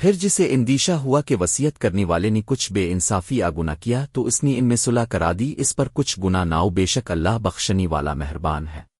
پھر جسے اندیشہ ہوا کہ وسیعت کرنے والے نے کچھ بے انصافی آگنا کیا، تو اس نے ان میں صلح کرا دی، اس پر کچھ گنا ناؤ بے شک اللہ بخشنی والا مہربان ہے۔